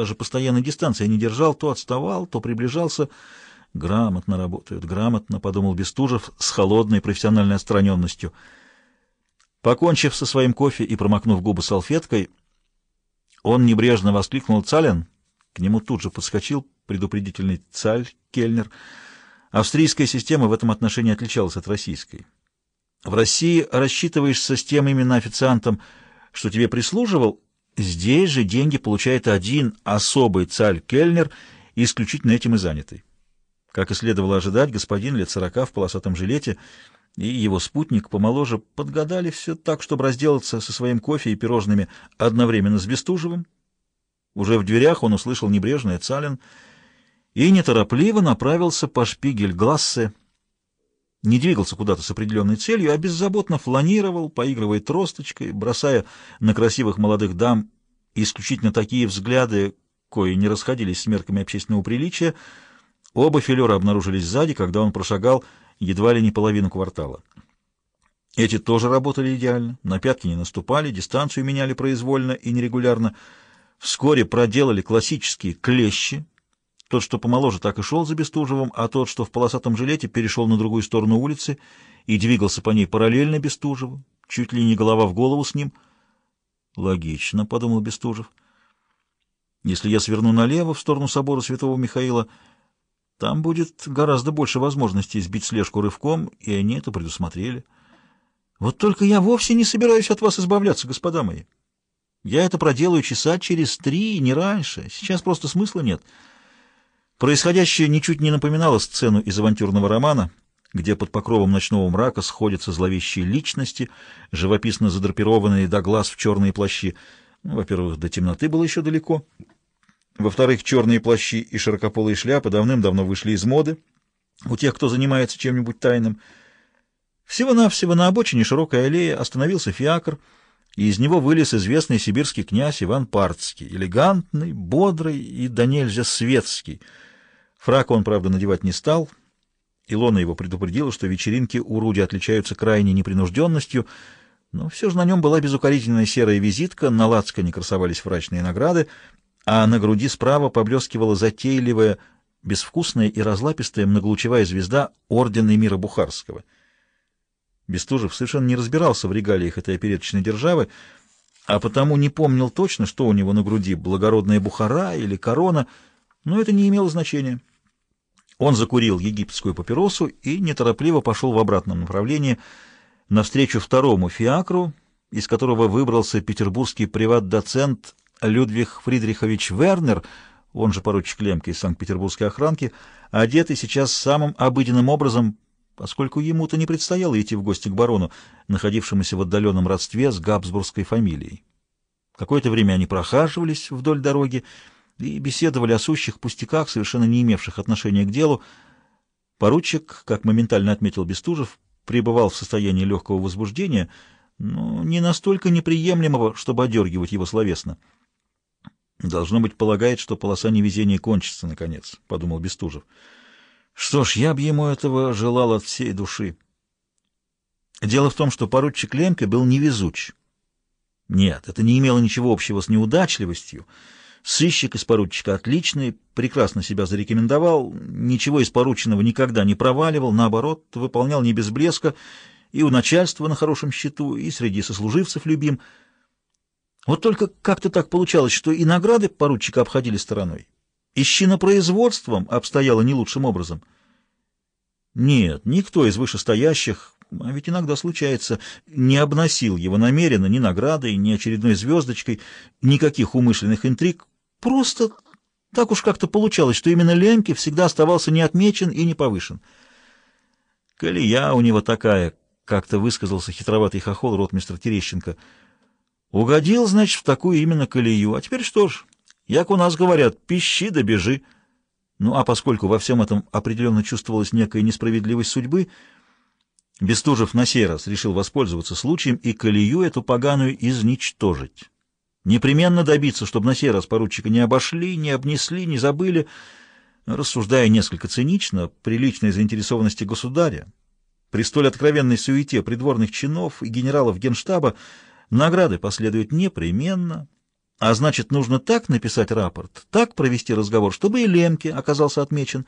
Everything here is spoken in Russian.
даже постоянной дистанции не держал, то отставал, то приближался. Грамотно работают, грамотно, — подумал Бестужев с холодной профессиональной отстраненностью. Покончив со своим кофе и промокнув губы салфеткой, он небрежно воскликнул «Цален!» К нему тут же подскочил предупредительный Цаль, Кельнер. Австрийская система в этом отношении отличалась от российской. В России рассчитываешься с тем именно официантом, что тебе прислуживал, здесь же деньги получает один особый царь Кельнер, исключительно этим и занятый. Как и следовало ожидать, господин лет сорока в полосатом жилете и его спутник помоложе подгадали все так, чтобы разделаться со своим кофе и пирожными одновременно с Бестужевым. Уже в дверях он услышал небрежное Цалин и неторопливо направился по шпигель-глассе, не двигался куда-то с определенной целью, а беззаботно фланировал, поигрывая тросточкой, бросая на красивых молодых дам исключительно такие взгляды, кои не расходились с мерками общественного приличия. Оба филера обнаружились сзади, когда он прошагал едва ли не половину квартала. Эти тоже работали идеально, на пятки не наступали, дистанцию меняли произвольно и нерегулярно, вскоре проделали классические клещи, тот, что помоложе, так и шел за Бестужевым, а тот, что в полосатом жилете, перешел на другую сторону улицы и двигался по ней параллельно Бестужеву, чуть ли не голова в голову с ним. «Логично», — подумал Бестужев. «Если я сверну налево, в сторону собора святого Михаила, там будет гораздо больше возможностей сбить слежку рывком, и они это предусмотрели. Вот только я вовсе не собираюсь от вас избавляться, господа мои. Я это проделаю часа через три, не раньше. Сейчас просто смысла нет». Происходящее ничуть не напоминало сцену из авантюрного романа, где под покровом ночного мрака сходятся зловещие личности, живописно задрапированные до глаз в черные плащи. Ну, во-первых, до темноты было еще далеко. Во-вторых, черные плащи и широкополые шляпы давным-давно вышли из моды у тех, кто занимается чем-нибудь тайным. Всего-навсего на обочине широкой аллеи остановился фиакр, и из него вылез известный сибирский князь Иван Партский, элегантный, бодрый и до нельзя светский — Фрак он, правда, надевать не стал. Илона его предупредила, что вечеринки у Руди отличаются крайней непринужденностью, но все же на нем была безукоризненная серая визитка, на лацкане красовались врачные награды, а на груди справа поблескивала затейливая, безвкусная и разлапистая многолучевая звезда Ордена мира Бухарского. Бестужев совершенно не разбирался в регалиях этой опереточной державы, а потому не помнил точно, что у него на груди, благородная Бухара или корона, но это не имело значения. Он закурил египетскую папиросу и неторопливо пошел в обратном направлении навстречу второму фиакру, из которого выбрался петербургский приват-доцент Людвиг Фридрихович Вернер, он же поручик Лемке из Санкт-Петербургской охранки, одетый сейчас самым обыденным образом, поскольку ему-то не предстояло идти в гости к барону, находившемуся в отдаленном родстве с габсбургской фамилией. Какое-то время они прохаживались вдоль дороги, и беседовали о сущих пустяках, совершенно не имевших отношения к делу. Поручик, как моментально отметил Бестужев, пребывал в состоянии легкого возбуждения, но не настолько неприемлемого, чтобы одергивать его словесно. «Должно быть, полагает, что полоса невезения кончится, наконец», — подумал Бестужев. «Что ж, я бы ему этого желал от всей души». Дело в том, что поручик Лемке был невезуч. Нет, это не имело ничего общего с неудачливостью, — Сыщик из поручика отличный, прекрасно себя зарекомендовал, ничего из порученного никогда не проваливал, наоборот, выполнял не без блеска, и у начальства на хорошем счету, и среди сослуживцев любим. Вот только как-то так получалось, что и награды поручика обходили стороной, и производством обстояло не лучшим образом. Нет, никто из вышестоящих, а ведь иногда случается, не обносил его намеренно ни наградой, ни очередной звездочкой, никаких умышленных интриг, Просто так уж как-то получалось, что именно Леньке всегда оставался неотмечен и не повышен. «Колея у него такая», — как-то высказался хитроватый хохол ротмистр Терещенко. «Угодил, значит, в такую именно колею. А теперь что ж, як у нас говорят, пищи да бежи». Ну, а поскольку во всем этом определенно чувствовалась некая несправедливость судьбы, Бестужев на сей раз решил воспользоваться случаем и колею эту поганую изничтожить. Непременно добиться, чтобы на сей раз поручика не обошли, не обнесли, не забыли. Рассуждая несколько цинично, при личной заинтересованности государя, при столь откровенной суете придворных чинов и генералов генштаба, награды последуют непременно, А значит, нужно так написать рапорт, так провести разговор, чтобы и Лемке оказался отмечен,